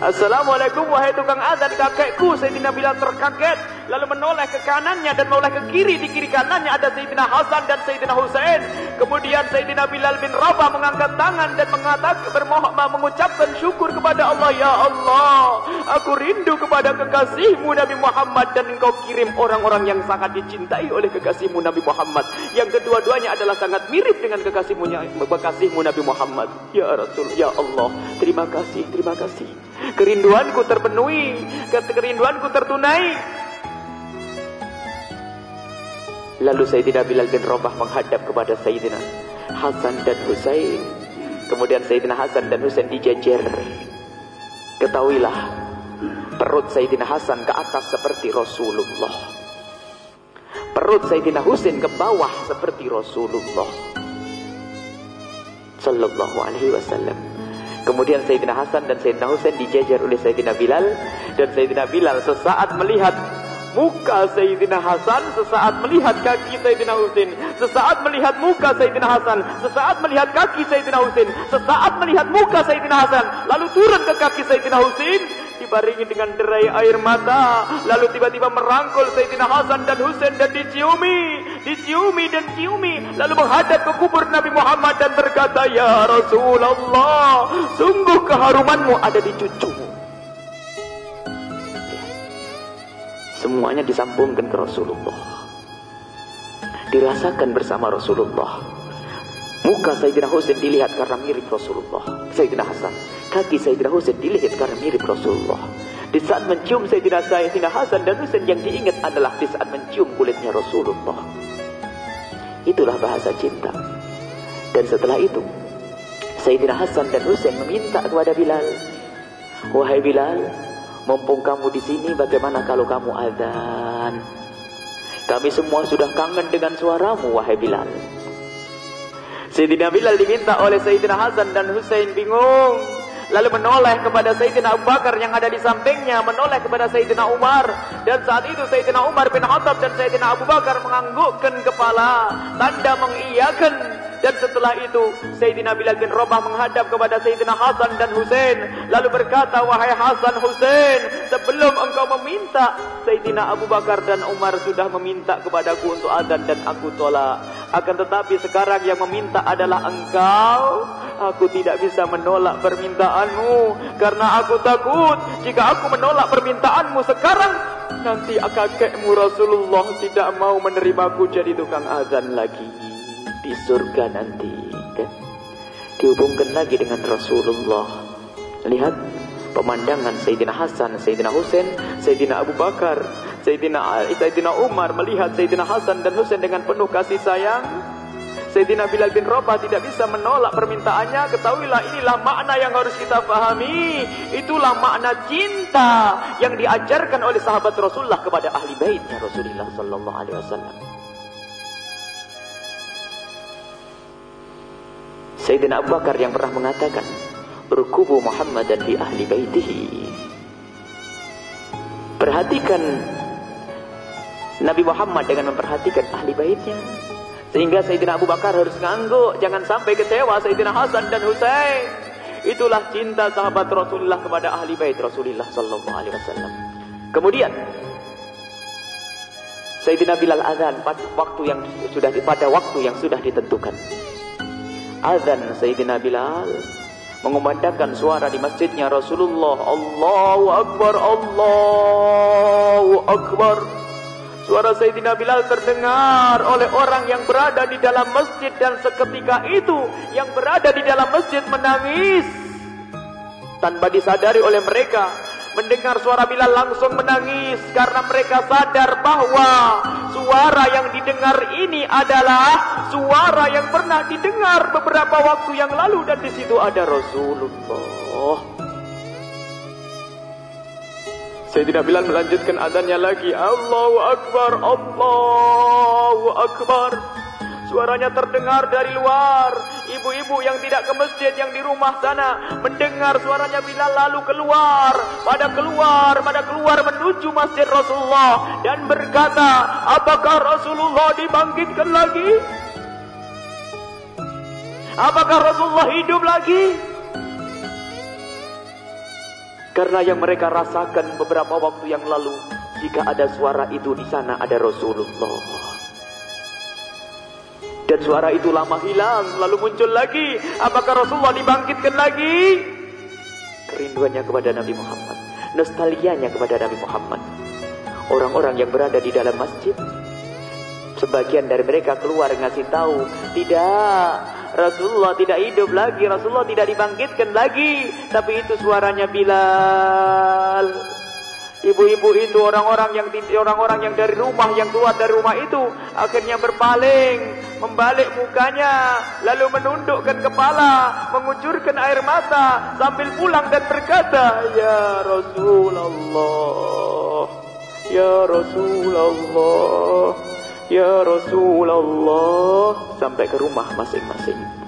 Assalamualaikum wahai tukang azan kakekku. Sayyidina Bilal terkaget lalu menoleh ke kanannya dan menoleh ke kiri. Di kiri kanannya ada Sayyidina Hasan dan Sayyidina Husain kemudian Sayyidina Bilal bin Rabah mengangkat tangan dan mengatakan bermohon mengucapkan syukur kepada Allah. Ya Allah aku rindu kepada kekasihmu Nabi Muhammad. Dan engkau kirim orang-orang yang sangat dicintai oleh kekasihmu Nabi Muhammad. Yang kedua-duanya adalah sangat mirip dengan kekasihmu kekasihmu Nabi Muhammad. Ya Rasul ya Allah. Terima kasih terima kasih kerinduanku terpenuhi kerinduanku tertunai Lalu Sayyidina Bilal bin Rabah menghadap kepada Sayyidina Hasan dan Husain. Kemudian Sayyidina Hasan dan Husain dijejer. Ketahuilah, perut Sayyidina Hasan ke atas seperti Rasulullah. Perut Sayyidina Husain ke bawah seperti Rasulullah. Sallallahu alaihi wasallam. Kemudian Sayyidina Hasan dan Sayyidina Husain dijejer oleh Sayyidina Bilal. Dan Sayyidina Bilal sesaat melihat muka Sayyidina Hasan sesaat melihat kaki Sayyidina Husin sesaat melihat muka Sayyidina Hasan sesaat melihat kaki Sayyidina Husin sesaat melihat muka Sayyidina Hasan lalu turun ke kaki Sayyidina Husin dibaringi dengan derai air mata lalu tiba-tiba merangkul Sayyidina Hasan dan Husin dan diciumi diciumi dan ciumi lalu menghadap ke kubur Nabi Muhammad dan berkata ya Rasulullah sungguh keharumanmu ada di cucumu Semuanya disambungkan ke Rasulullah. Dirasakan bersama Rasulullah. Muka Sayyidina Husain dilihat karena mirip Rasulullah. Sayyidina Hasan. Kaki Sayyidina Husain dilihat karena mirip Rasulullah. Di saat mencium Sayyidina Sayyidina Hasan dan Husain yang diingat adalah di saat mencium kulitnya Rasulullah. Itulah bahasa cinta. Dan setelah itu, Sayyidina Hasan dan Husain meminta kepada Bilal. Wahai Bilal, Mumpung kamu di sini, bagaimana kalau kamu azan? Kami semua sudah kangen dengan suaramu, wahai Bilal. Sayyidina Bilal diminta oleh Sayyidina Hasan dan Hussein bingung. Lalu menoleh kepada Sayyidina Abu Bakar yang ada di sampingnya. Menoleh kepada Sayyidina Umar. Dan saat itu Sayyidina Umar bin Khattab dan Sayyidina Abu Bakar menganggukkan kepala. Tanda mengiyakan dan setelah itu Sayyidina Bilal bin Rabah menghadap kepada Sayyidina Hasan dan Husain lalu berkata wahai Hasan Husain sebelum engkau meminta Sayyidina Abu Bakar dan Umar sudah meminta kepadaku untuk azan dan aku tolak akan tetapi sekarang yang meminta adalah engkau. Aku tidak bisa menolak permintaanmu. Karena aku takut jika aku menolak permintaanmu sekarang nanti kakekmu Rasulullah tidak mau menerimaku jadi tukang azan lagi. Di surga nanti kan? dihubungkan lagi dengan Rasulullah. Lihat pemandangan Sayyidina Hasan, Sayyidina Husain, Sayyidina Abu Bakar, Sayyidina Ali, Sayyidina Umar melihat Sayyidina Hasan dan Husain dengan penuh kasih sayang. Sayyidina Bilal bin Rabah tidak bisa menolak permintaannya. Ketahuilah inilah makna yang harus kita pahami. Itulah makna cinta yang diajarkan oleh sahabat Rasulullah kepada ahli baitnya Rasulullah sallallahu alaihi wasallam. Sayyidina Abu Bakar yang pernah mengatakan Rukubu Muhammad dan di ahli baitihi Perhatikan Nabi Muhammad dengan memperhatikan ahli baitnya. Sehingga Sayyidina Abu Bakar harus ngangguk Jangan sampai kecewa Sayyidina Hasan dan Husain. Itulah cinta sahabat Rasulullah kepada ahli bait Rasulullah sallallahu alaihi wasallam. Kemudian Sayyidina Bilal azan pada waktu yang sudah pada waktu yang sudah ditentukan. Azan Sayyidina Bilal mengumandangkan suara di masjidnya Rasulullah Allahu Akbar Allahu Akbar suara Sayyidina Bilal terdengar oleh orang yang berada di dalam masjid dan seketika itu yang berada di dalam masjid menangis tanpa disadari oleh mereka mendengar suara Bilal langsung menangis karena mereka sadar bahwa suara yang didengar ini adalah suara yang pernah didengar beberapa waktu yang lalu dan di situ ada Rasulullah. Sayyidina Bilal melanjutkan adanya lagi Allahu Akbar Allahu Akbar Suaranya terdengar dari luar. Ibu-ibu yang tidak ke masjid yang di rumah sana mendengar suaranya Bilal lalu keluar. Pada keluar, pada keluar menuju masjid Rasulullah dan berkata, "Apakah Rasulullah dibangkitkan lagi? Apakah Rasulullah hidup lagi?" Karena yang mereka rasakan beberapa waktu yang lalu, jika ada suara itu di sana ada Rasulullah. Dan suara itu lama hilang, lalu muncul lagi. Apakah Rasulullah dibangkitkan lagi? Kerinduannya kepada Nabi Muhammad. Nostalgianya kepada Nabi Muhammad. Orang-orang yang berada di dalam masjid. Sebagian dari mereka keluar ngasih tahu. Tidak, Rasulullah tidak hidup lagi, Rasulullah tidak dibangkitkan lagi, tapi itu suaranya Bilal. Ibu-ibu itu orang-orang yang orang-orang yang dari rumah yang keluar dari rumah itu akhirnya berpaling, membalik mukanya, lalu menundukkan kepala, mengucurkan air mata sambil pulang dan berkata, "Ya Rasulullah, ya Rasulullah." Ya Rasulullah sampai ke rumah masing-masing.